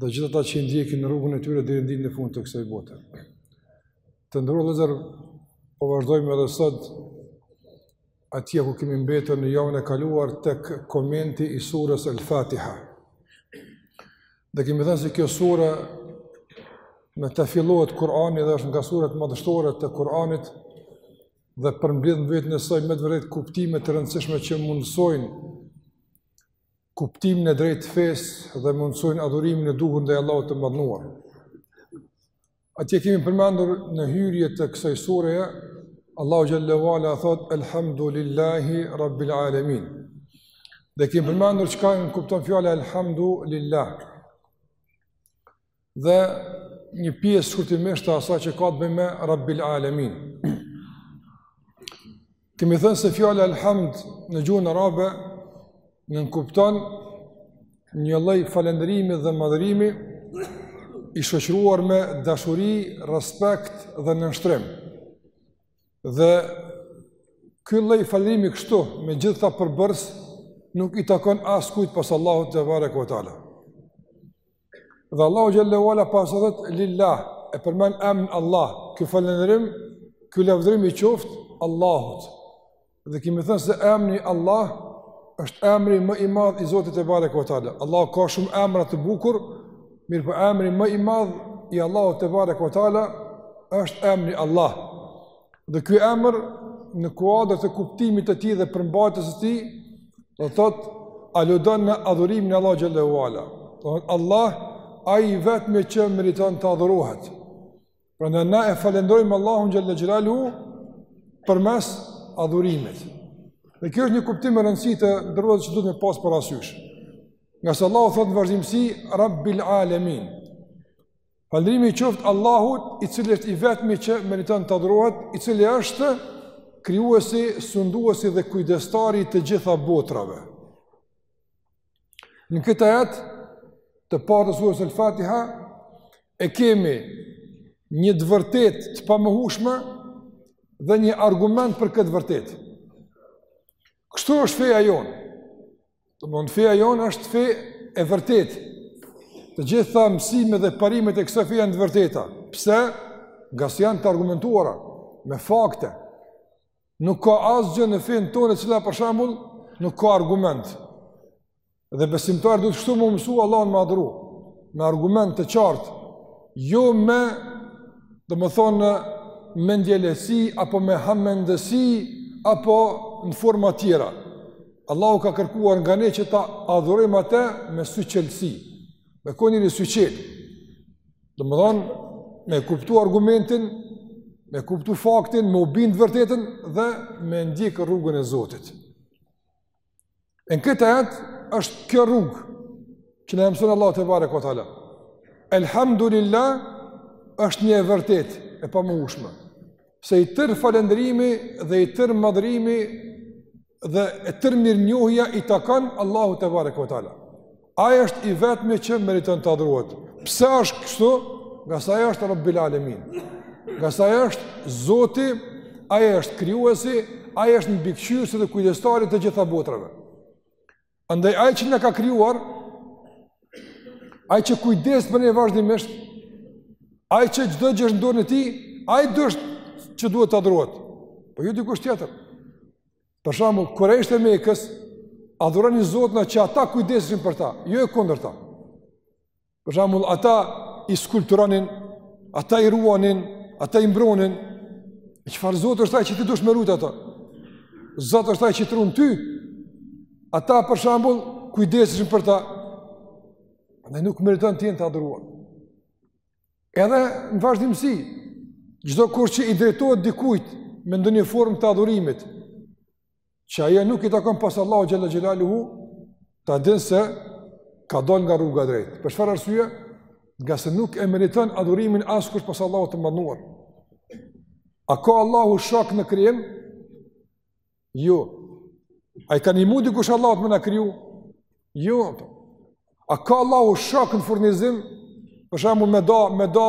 dhe gjithë ata që i ndjekin në rrugën e tyre deri në ditën e fundit të kësaj bote. Të nderuar vëllezër, po vazhdojmë edhe sot atje ku kemi mbetun në javën e kaluar tek komenti i surës El Fatiha. Dhe kemi thënë se kjo sure me të fillohet Kurani dhe është nga surët madhështore të Kuranit dhe përmbledh në veten e saj me të vërtetë kuptime të rëndësishme që mundësojnë kuptimin e drejtë të fesë dhe mundësojnë adhurimin e duhur ndaj Allahut të Madhnuar. Atje kemi përmendur në hyrje të kësaj sureje, Allahu xhallahu ala thotë elhamdulillahi rabbil alamin. Dhe kemi përmendur çka nënkupton fjala elhamdulillah. dhe një pjesë shkurtimisht të asaj që ka të bëjë me Rabbil Alamin. Kemi thënë se fjala alhamd në gjuhën arabe nënkupton një lloj falënderimi dhe madhërimi i shoqëruar me dashuri, respekt dhe nënshtrim. Dhe ky lloj falënderimi kështu me gjithë këta përbërës nuk i takon askujt pas Allahut tebareke ue teala. Dhe Allahu xhallahu ala pasi thotë lillah e përmend emrin Allah. Ky falënderim, ky lavdërim i qoftë Allahut. Dhe kemi thënë se emri Allah është emri më i madh i Zotit tebareke ue teala. Allahu ka shumë emra të bukur, mirëpo emri më i madh i Allahut tebareke ue teala është emri Allah. Dhe ky emër në kuadër të kuptimit të tij dhe përmbajtjes së tij, do thotë aludon në adhurimin e Allahut xhallahu ala. Do thotë Allah ai i vetmi që meriton të adhurohet. Prandaj na e falënderojmë Allahun xhel-le xhelaluhu përmes adhurimit. Dhe kjo është një kuptim i rëndësishëm të nderuar që duhet me pas parasysh. Ngase Allahu thotë në vazhdimësi Rabbil Alamin. Falëndrimi i qoftë Allahut, i cili është i vetmi që meriton të adhurohet, i cili është krijuesi, sunduesi dhe kujdestari i të gjitha botrave. Në këtë ajet të parë të surës Al-Fatiha e kemi një të vërtetë të pamohueshme dhe një argument për këtë të vërtetë. Kështu është feja jonë. Domethënë feja jonë është fe e vërtetë. Të gjitha mësimet dhe parimet e kësaj feje janë të vërteta. Pse? Ngase janë të argumentuara, me fakte. Nuk ka asgjë në fenë tonë e cila për shambull, nuk ka argument. Dhe besimtari duhet shtu me u mësu Allahun me adhuru, me argument të qartë, jo me, domethënë, me ndjellësi, apo me hamendësi, apo në forma tjera. Allahu ka kërkuar nga ne që ta adhurojmë atë me syçelësi, me kon i syçelë. Domethanë, me kuptu argumentin, me kuptu faktin, me iu bind të vërtetës dhe me ndjekë rrugën e Zotit. E në këtë ajet, është kjo rrugë, që na e mëson Allahu tebareke ve teala. Elhamdulillah, është një e vërtetë e pamohueshme. Se i tërë falënderimi dhe i tërë madhërimi dhe e tërë mirënjohja i takon Allahut tebareke ve teala. Ai është i vetmi që meriton të adhurohet. Pse është kështu? Ngase ai është Rabbil Alemin. Ngase ai është Zoti, ai është krijuesi, ai është mbikëqyrësi dhe kujdestari i të gjitha botërave. Andaj ai që na ka krijuar, ai që kujdeset për ne vazhdimisht, ai që çdo gjë është në dorën e tij, ai është që duhet të adhurohet. Po jo dikush tjetër. Për shembull, kurejshët e Mekës adhuronin zotna që ata kujdeseshin për ta, jo e kundërta. Për shembull, ata i skulpturonin, ata i ruanin, ata i mbronin. E çfarë Zot është ai që ti dush me rujt ata? Zot është ai që t'run ty. Ata për shembull kujdeseshin për ta. E nuk meritojnë të jenë të adhuruar. Edhe në vazhdimësi, çdokush që i drejtohet dikujt me ndonjë formë të adhurimit, që ajo nuk i takon pos Allahut xhel-le xhelaluhu, ta dijë se ka dalë nga rruga e drejtë. Për çfarë arsye? Ngase nuk e meriton adhurimin askush pos Allahut të madhëruar. A ka Allahu shok në krijim? Jo. A i ka ndihmu dikush Allahut me na kriju? Jo. A ka Allahu shok në furnizim? Për shembull me da, me da,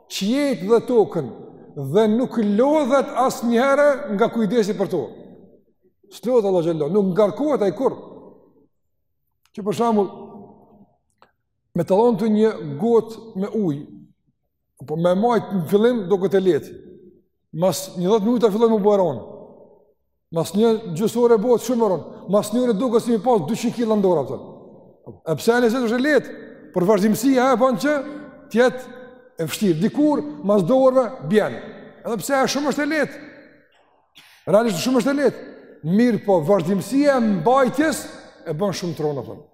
qiejt dhe tokën dhe nuk lodhet asnjëherë nga kujdesi për to. S'lodhet Allahu xhel-le, nuk ngarkohet ai kurrë. Qe për shembull, me ta lon ty një gotë me ujë, po me e majt në fillim duket e lehtë, mas një dhetë minuta fillon me u bo e ronë. Mas një gjysore bëhet shumë e rëndë, mas një ore duket si me i pas 200 kila n'dorë, a kupton. Edhe pse në esencë është e lehtë, por vazhdimësia e banë që t'jetë e vështirë. Dikur, mas do orëve, bjenë. Edhe pse shumë është e lehtë. Realisht shumë është e lehtë. Mirëpo, vazhdimësia e mbajtjes e banë shumë t'ronë, a kupton.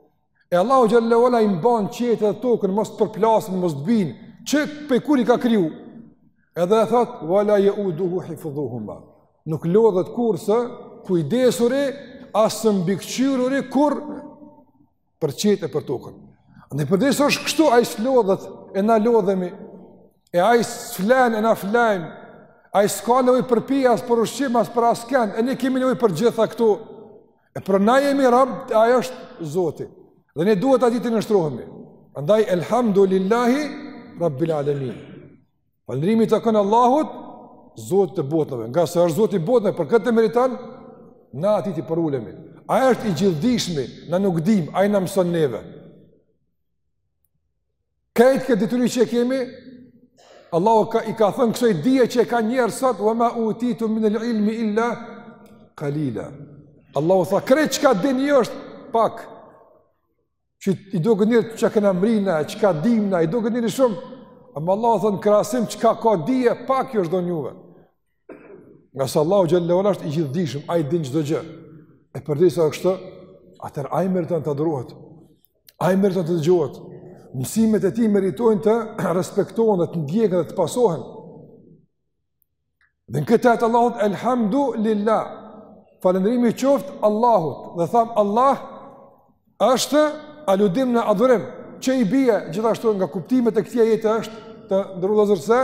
E Allahu xhelle ue ala i mban qiejt dhe tokën mos të përplasen, mos të binë. Që prej kur i ka kriju? Edhe e thot wala yauduhu hifdhuhuma. Nuk lodhet kurrë së kujdesuri as së mbikëqyruri kurrë për qiejt e për tokën. E përderisa është kështu ai s'lodhet e na lodhemi. E ai s'flen e na flejmë. Ai s'ka nevojë për pije as për ushqim as për askënd. E ne kemi nevojë për gjitha këto. E pra na jemi rob, ai është Zoti. Dhe ne duhet atij t'i nënshtrohemi. Andaj elhamdulillahi rabbil alamin. Falëndrimi i takon Allahut, Zotit të botëve. Ngase është Zoti i botëve, për këtë e meriton, na atij t'i përulemi. Ai është i gjithëdijshmi, na nuk dim, ai na mëson neve. Krejt këtë dituri që e kemi, Allahu ka, i ka thënë kësaj dije që e ka njeri sot, wa ma utitum minel ilmi illa kalila. Allahu tha, krejt çka dini është pak, që i doket njerit çka kena mrri na, çka dimë na, i doket njerit shumë, ama Allahu thënë, krahasim çka ka dije, pak ju është dhënë juve. Ngase Allahu xhelle ue ala është i gjithëdijshëm, ai din çdo gjë. E përderisa është, atëherë ai meriton të adhurohet. Ai meriton të dëgjohet. Mësimet e tij meritojnë të respektohen dhe të ndjeken dhe të pasohen. Dhe në këtë ajet Allahu tha elhamdulillah. Falëndrimi i qoftë Allahut dhe thamë Allah është aludim në adhurim që i bie gjithashtu nga kuptimet e këtij ajeti është të ndërlozërse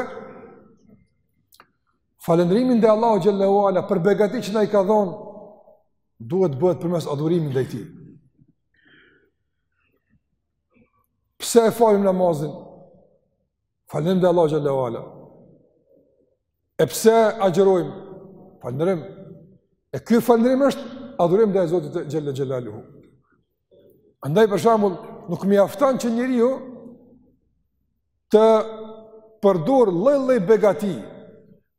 Falëndrimi ndaj Allahut xhelle ue ala për begati që na i ka dhënë duhet të bëhet përmes adhurimit ndaj tij. Pse e falim namazin? Falënderim ndaj Allahut xhelle ue ala. E pse agjërojmë? Falënderim. E ky falënderim është adhurim ndaj Zotit xhelle xhelaluhu. Andaj për shembull, nuk mjafton që njeriu të përdorë lloj-lloj begati,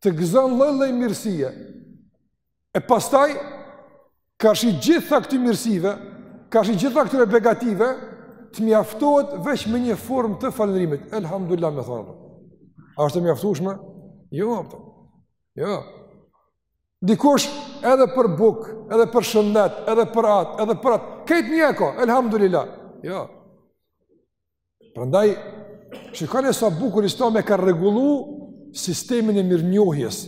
të gëzojë lloj-lloj mirësie. E pastaj karshi gjitha këtyre mirësive, karshi gjitha këtyre begative, të mjaftohet veç me një formë të falëndrimit. Elhamdulillah me thonë. A është e mjaftueshme? Jo, a po. Jo. Dikush edhe për bukë, edhe për shëndet, edhe për atë, edhe për atë. Krejt me një, elhamdulillah. Jo. Prandaj, shikonie sa bukur islami e ka rregullu sistemin e mirënjohjes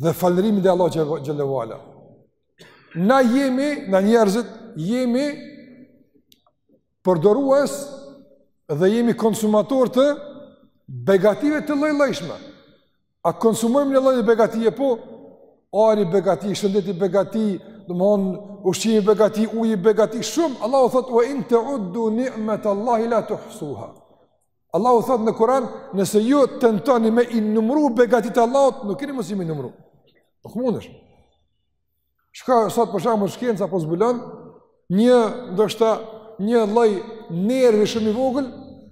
dhe falënderimit ndaj Allahut xhelle ue ala. Na jemi, na njerëzit, jemi përdorues dhe jemi konsumatorë të begative të llojllojshme. A konsumojmë një lloj begatie po? Ari begati, shëndeti begati, domethon ushqimi begati, uji begati shumë. Allahu thot wa in ta'uddu ni'mat Allahi la tuhsuha. Allahu thot në Kur'an, nëse ju tentoni me i numëru begatit e Allahut, nuk keni mundësi me i numëru. Nuk mundesh. Çka sot për shembull shkenca po zbulon një ndoshta një lloj nervi shumë i vogël,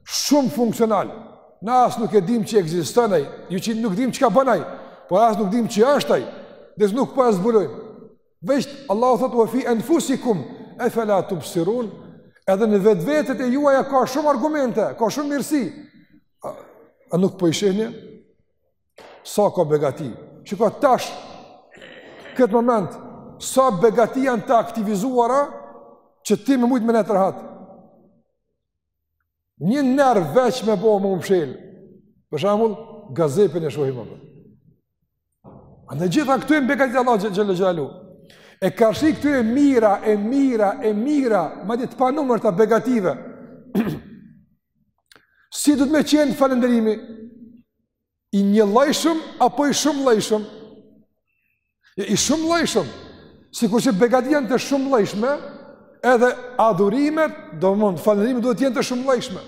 shumë funksional. Na as nuk e dim që ekziston ai, jo që nuk dim çka bën ai, por as nuk dim që është ai, deri sa nuk po e zbulojmë. Veç Allahu thotë wa fi anfusikum afala tubsirun, edhe në vetvetet e juaja ka shumë argumente, ka shumë mirësi. A, a nuk po i shihni? Sa ka begati? Qe tash, këtë moment, sa begati janë të aktivizuara, që ti me mujtë me nejt rahat. Një nerv veç me bo m'u mshel. Për shembull, gazepin e shohim a? Janë gjitha këto begati t'Allahit xhele xhelaluhu. E karshi këtyre mijëra e mijëra e mijëra, madje të panumërta begative. si duhet me qenë falenderimi? i njëllojshëm apo i shumëllojshëm? I shumëllojshëm, sikur që begatitë janë të shumëllojshme, edhe adhurimet, domethonë, falënderimet duhet t'jenë të shumëllojshme.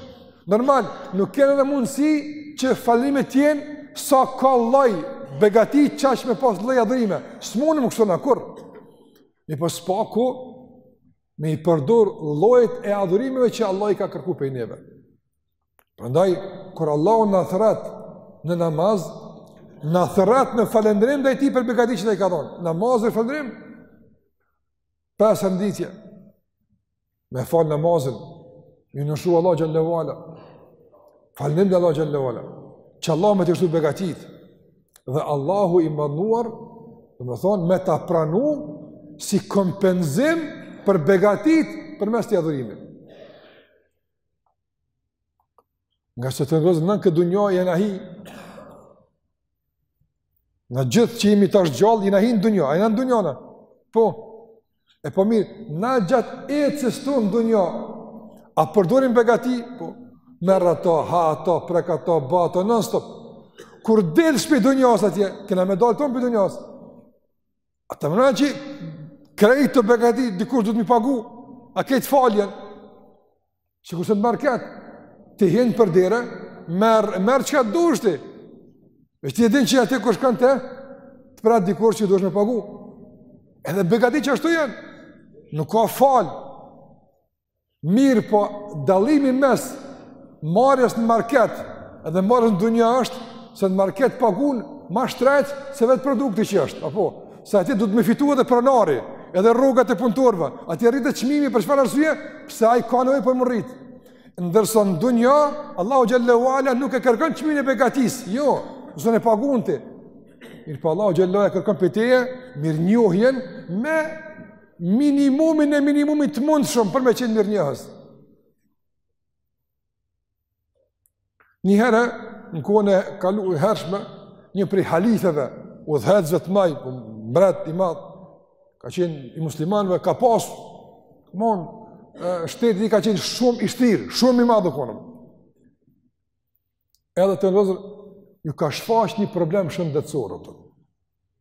Normal, nuk ke edhe mundësi që falënderimet t'jenë sa ka lloj begati qaq me pas lloj adhurime. S'mundemi kështu na kurrë. Mirëpo së paku, me i përdur llojet e adhurimeve që Allah i ka kërku prej neve. Prandaj kur Allahu na thret në namaz, na thret në falënderim ndaj tij për begatit që t'i ka dhonë. Namazi falënderim. Për çdo ditë. Me fal namazin. Ju nënshtru Allahit xhele ve ala. Falënderim ndaj Allahit xhele ve ala. Që Allah me t'i shtu begatit. Dhe Allahu i madhnuar, domethonë, me ta pranu si kompenzim për begatit përmes atij adhurimit. Ngase tonë njerëzit në këtë dunja kemi hi, ne gjithë që jemi tash gjallë, kemi hi në dunja, jemi në dunja ne. Po, e po mirë, na gjatë kësaj dunja, a përdorim begati, po, merr ato, ha ato, prek ato, ba ato, non stop. Kur delsh pi dunjas atje, kena me dalë tonë pi dunjas. A t'merr menja që krejt këto begati, dikush duhet me i pagu, a ke falen, Sikurse në market, ti hin për dere, merr, merr çka të dush ti. Edhe ti e din që aty kur shkon te, të pret dikur që duhesh me pagu. Edhe begatitë qashtu janë, nuk ka falë. Mirëpo, dallimi mes marrjes në market, edhe marrjes në dunja është, se në market pagun ma shtrejtë se vetë produkti që është. Apo, Se atje duhet me fitu edhe pronari, edhe rrogat e punëtorëve. Atje rritet çmimi për çfarë arsye? Pse ai ka nevojë për me rrit? Ndërsa në dunja, Allahu xhel-le ue ala nuk e kërkon çmimin e begatisë. Jo, s'un e pagun ti. Mirëpo Allahu xhel-le ue ala kërkon prej teje mirënjohjen me minimumin e minimumit të mundshëm për me qenë mirënjohës. Një herë në kohën e kalu e hershme, një prej halifeve, udhëheqësve të mdhaj, po mbret i madh, ka qenë i muslimanëve, ka pas, domethon, shteti i ka qenë shumë i shtrirë, shumë i madh u konë. Edhe të nëzër, ju ka shfaq një problem shëndetësor, të.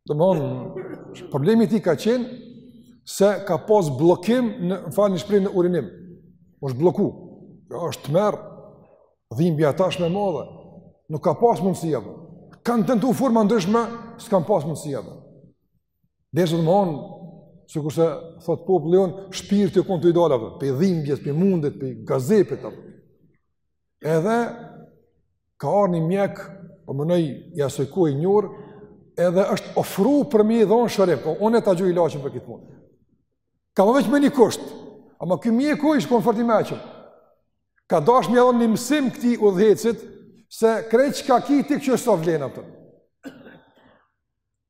Domethonë, problemi i tij ka qenë se ka pas bllokim më falni shprehjen në urinim. O është blloku. Ja, jo, është tmerr, dhimbja tash më e madhe. Nuk ka pas mundësi apo. Kanë tentu forma ndryshme, s'kanë pas mundësi apo. Edhe domethonë, sikurse thotë populli jonë, shpirti konë tu i dalë apo, prej dhimbjes, prej mundit, prej gazepit. Apo Edhe ka ardh një mjek, po mendoj i asaj kohe i njohur, edhe është ofru për me i dhonë shërim, po unë ta gjoj ilaçin për këtë punë. Ka thonë veç me një kusht, ama ky mjeku ish konë fort i meçëm. Ka dasht me i dhonë një mësim këtij udhëheqësit, se krejt çka ki ti kqyr sa vlen apo.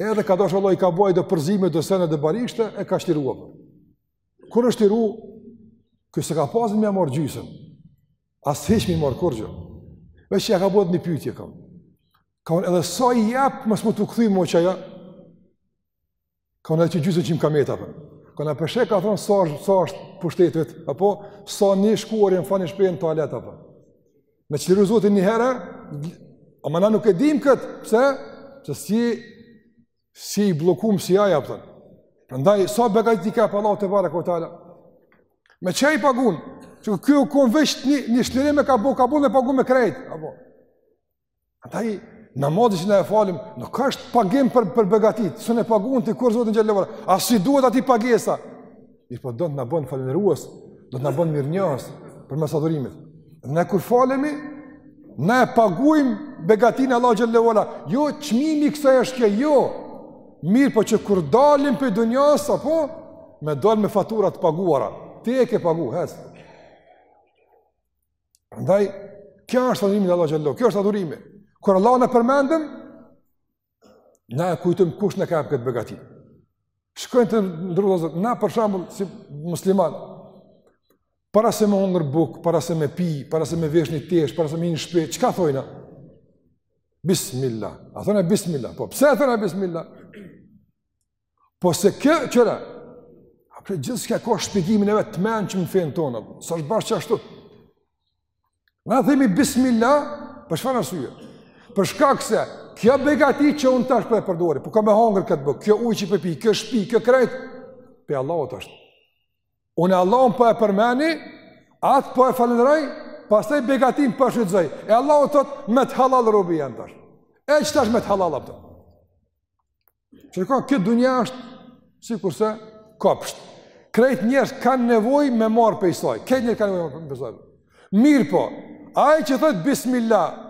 Edhe ka dashur Allahu i ka bo do përzierje do sene do barishte e ka shliru. Kur është shliru, ky s'e ka pasur me marr gjysën. As hiç me marr kurgjo. Veç ja ka bo një pyetje kam. Ka thonë edhe sa i jep mos me t'u kthy më qajo. Ka thonë edhe qit gjysën që m'ka met apo. Ka thonë a pe sheh ka thon sa sa është pushteti yt apo sa një shkuarje falni shprehjen toalet apo. Me çliru Zoti një herë, ama na nuk e dimë këtë, pse? Pse s'je, s'je i bllokum si ai, apo. Prandaj, sa begati i ka prej Allahut tebareke ue teala? Me çka i pagun? Që kjo u konë veç një, një shlirim e ka bo, ka bo dhe pagu me krejt. Apo? Andaj namazi që na e falim nuk është pagim për për begatit, s'un e paguan ti kurrë Zotin xhelle ve ala. A si duhet aty pagesa? Mirëpo do të na bën falënderues, do të na bën mirënjohës përmes adhurimit. Dhe ne kur falemi, ne e paguajm begatin e Allahut xhelle ve ala. Jo çmimi i kësaj është kjo, jo. Mirëpo që kur dalim prej dunjas apo me dal me fatura të paguara. Ti e ke paguar, hes. Ndaj, kjo është adhurimi ndaj Allahut xhelle, kjo është adhurimi. Kur Allahun e përmendim, na e kujtojm kush na ka jep këtë begati. Shkojnë të ndrëdozët, na për shambull si musliman, para se me hongër bukë, para se me pi, para se me vesh një tesh, para se me hi n'shpi, çka thojna? Bismillah. A thojna bismillah. Po, pse thojna bismillah? Po se kjo çdo, a për gjithçka ka shpjegimin e vet dmth që në fenë tonë, sa është bashkë që ashtu. Ne themi bismillah, për çfarë arsye? Për shkak se, kjo begati që unë tash po e përdori, po kam me hangër këtë bukë, ky ujë që po pi, kjo shpi, kjo krejt, prej Allahut asht. Unë Allahun po e përmeni, atë po e falënderoj, pastaj begatin po e shfrytëzoj, e Allahu thotë e ke hallall robi jem tash. E që tash e ke hallall apëtë? Që kjo dunja është, sikurse, kopsht. Krejt njerëzit kanë nevojë me marrë prej saj. Krejt njerëzit kanë nevojë me marrë prej saj. Mirëpo, ai që thotë bismillah,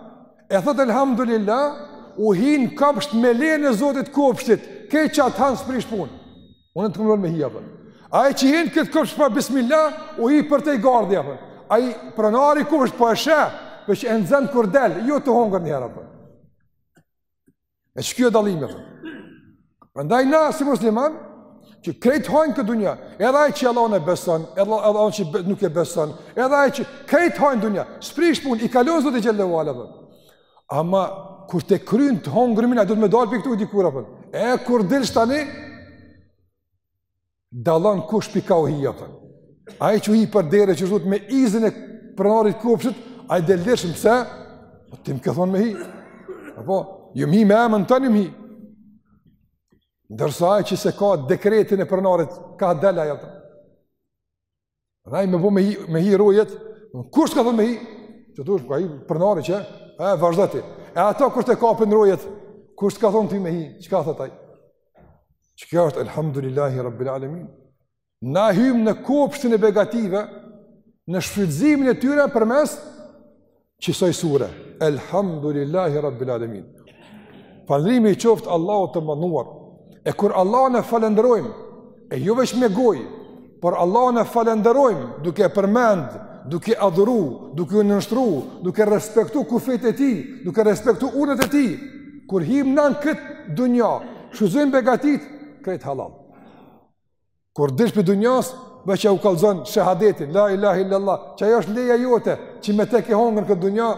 e thotë elhamdulillah, u hi në kopsht me lejen e zotit t' kopshtit, krejt çka të han s'prish punë. Unë të kam thënë me hi, apo. Ai që hin n'këtë kopsht pa bismillah, u hi përtej gardhit, apo. Ai pronari kopshtit po e sheh, por që e zën kur del, jo të hongër një herë apo. E qe kjo e dallimi, Prandaj na si musliman që krejt hajn n'këtë dunja, edhe ai që Allahun e beson, edhe edhe ai që nuk e beson, edhe ai që krejt hajn n'dunja, s'prish punë, i kalon Zoti xhelle ve ala. Ama kur ta kryn të hongrmen, ai do me dalë prej këtu dikur apo. E kur dilsh tani? dallon kush prej kah u hi aty. Ai që u hi për dere që thot me izin e pronarit kopshtit, ai del lirshëm se po ti m'ke thon me hi. Apo jom hi me emën tand jom hi. Ndërsa ai që s'e ka dekretin e pronarit ka dal ajo. Ndaj me bo me hi, me hi rojet, kush t'ka thënë me hi? Qysh, ka hi pronari që, e, vazhdo ti. E ata kur të kapin rojet, kush t'ka thënë ti me hi, çka thotë ai? Që kjo është, elhamdulillahi, rabbil alemin. Na hymë në kopshtin e begative, në shfrytëzimin e tyre përmes Qisaj sure, Elhamdulillahi Rabbil Alemin. Falënderimi i qoftë Allahut të madhnuar. E kur Allahun e falënderojmë, e jo veç me gojë, por Allahun e falënderojmë duke e përmend, duke adhuru, duke iu nënshtru, duke respektu kufijtë e tij, duke respektu urdhnat e tij, kur hijmë në këtë dunja, shfrytëzojmë begatitë, krejt hallall. Kur dilsh prej dunjas, veç jau kallzon shahadetin, la ilahe illallah, që ajo është leja jote, që me te ke hongër në këtë dunja,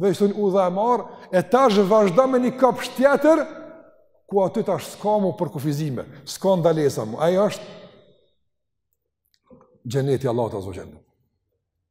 veç të thonë udha e marë, e tash vazhdo me një kopsht tjetër, ku aty tash s'ka mu përkufizime, s'ka ndalesa mu, ai është xheneti i Allahut azze ve xhel.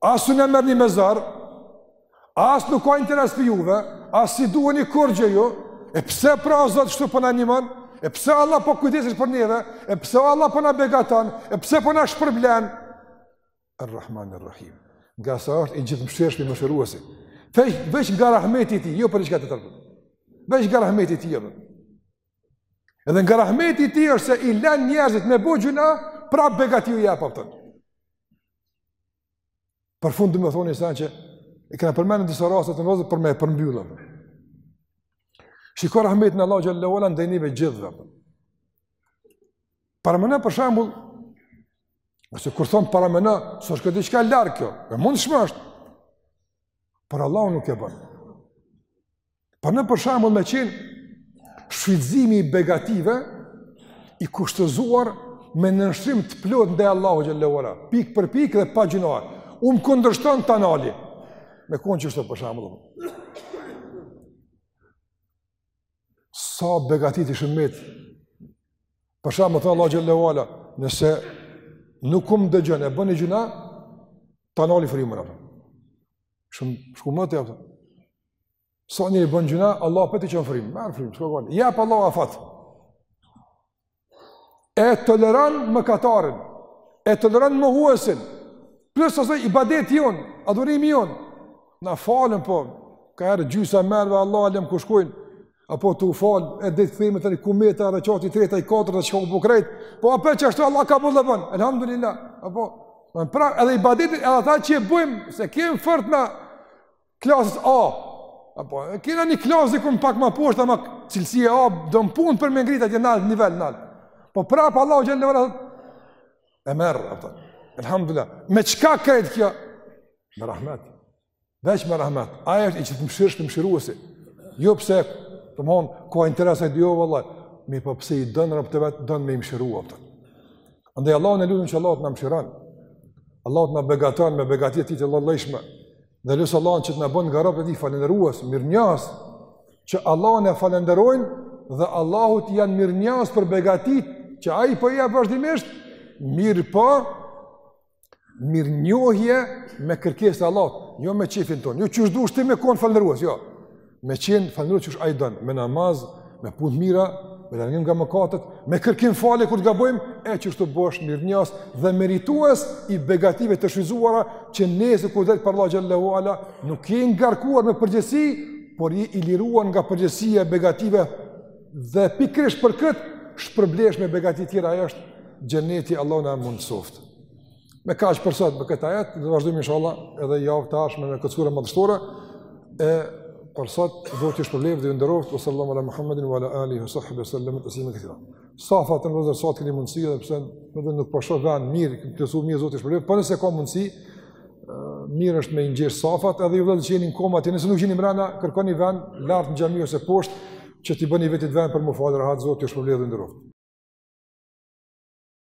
As s'na merr në mezar, as nuk ka interes prej juve, as s'i duheni kërgjë ju, e pse pra Zoti kështu po na nimon, e pse Allahu po kujdeset për neve, e pse Allahu po na begaton, e pse po na shpërblen, Ar-Rahman Ar-Rahim, ngase është i Gjithëmëshirshmi, Mëshiruesi, veç nga rahmeti i tij, jo për diçka tjetër, veç nga rahmeti i tij, jo për. Edhe nga rahmeti i tij është se i len njerëzit me bo gjynah, prap begati ju jep, pa pëtën. Për fund domethonë si që e kena përmend në disa raste ndoshta për me e përmbyll. Shiko rahmetin e Allahut xhelle ve ala ndaj neve të gjithve. Parameno për shembull, se kur thom parameno, s'është diçka larg kjo, e mundshme është, por Allahu nuk e bon. Por në për shembull me qenë shfrytëzimi i begative i kushtëzuar me nënshtrim të plotë ndaj Allahut xhelle ve ala, pikë për pikë dhe pa gjynah. Um kundërshton, ta nali. Me kon qishtu për shembull. Sa begatit i shumit. Për shembull thon Allahu xhelle ve ala, nëse nuk um dëgjon e bën gjynah, ta nali frymën apo. Shumë shkumë të Sa njëri bën gjynah, Allahu, prap ti çon frymë, merr frymë, s'ka gajle, jep Allahu afat. E toleron mëkatarin, e toleron mohuesin, plus asaj ibadeti jonë, adhurimi jonë, na falemi po, ka herë gjysa e menve, Allahu alem ku shkojnë, apo tu u falë, edhe të kthehem tani ku meta, rekati i tretë, i katër, dhe çka po krejt, po prapë qashtu Allahu kabull e bën, elhamdulillah, apo, pra, edhe ibadetet, edhe ato që i bëjmë, s'i kemi fort në Klasës A, apo, e kena një klasë dikun pak ma poshtë, ama cilësia A, don punë për me ngritë atje nalt, nivel nalt. Po prapë Allahu xhelle ve ala e merr, apo, elhamdulillah, me çka krejt kjo? Me rahmet, veç me rahmet, ai është i Gjithëmëshirshmi, Mëshiruesi, jo pse, domethon, ka interes ai, jo vallahi, mirëpo pse i don robt e vet, don me i mshiru, apo. Andaj Allahun e lutim që Allahu të na mshiron, Allahu të na begaton me begatitë e tij të llojllojshme, Dhe lus Allahun që të na bon nga robët e tij falënderues, mirënjohës, që Allahun e falënderojnë dhe Allahut i janë mirënjohës për begatitë që ai po i jep vazhdimisht, mirëpo, mirënjohje me kërkesë të Allahut, jo me qefin tonë, jo qysh dush ti me konë falënderues, jo. me qenë falënderues qysh ai don, me namaz, me punë të mira, me largim nga mëkatet, me kërkim falje kur të gabojmë, e kështu bohesh mirënjohës dhe meritues i begative të shfrytëzuara që nesër kur del para Allahut xhele ue ala, nuk je i ngarkuar me përgjegjësi, por je i liruar nga përgjegjësia e begative dhe pikërisht për këtë shpërblehesh me begati tjera ajo është xheneti Allahu na mundësoftë. Me kaq për sot me këtë ajet, e vazhdojmë inshallah edhe javën e ardhshme me këtë sure madhështore. E për sot Zoti ju shpërbleftë dhe ju nderoftë wa sallallahu ala muhammedin wa ala alihi wa sahbihi wa sallam taslima kathira. Safat i drejtoni sa të keni mundësi edhe pse më vjen nuk po shoh vend mirë, t'i plotësoni mirë zoti ju shpërbleftë, po nëse ka mundësi mirë është me i ngjesh safat edhe ju vëllezër që jeni në komë aty nëse nuk gjeni mrena kërkoni vend lart në xhami ose poshtë që t'i bëni vetit vend për me u falë rahat zoti ju shpërbleftë dhe ju nderoftë.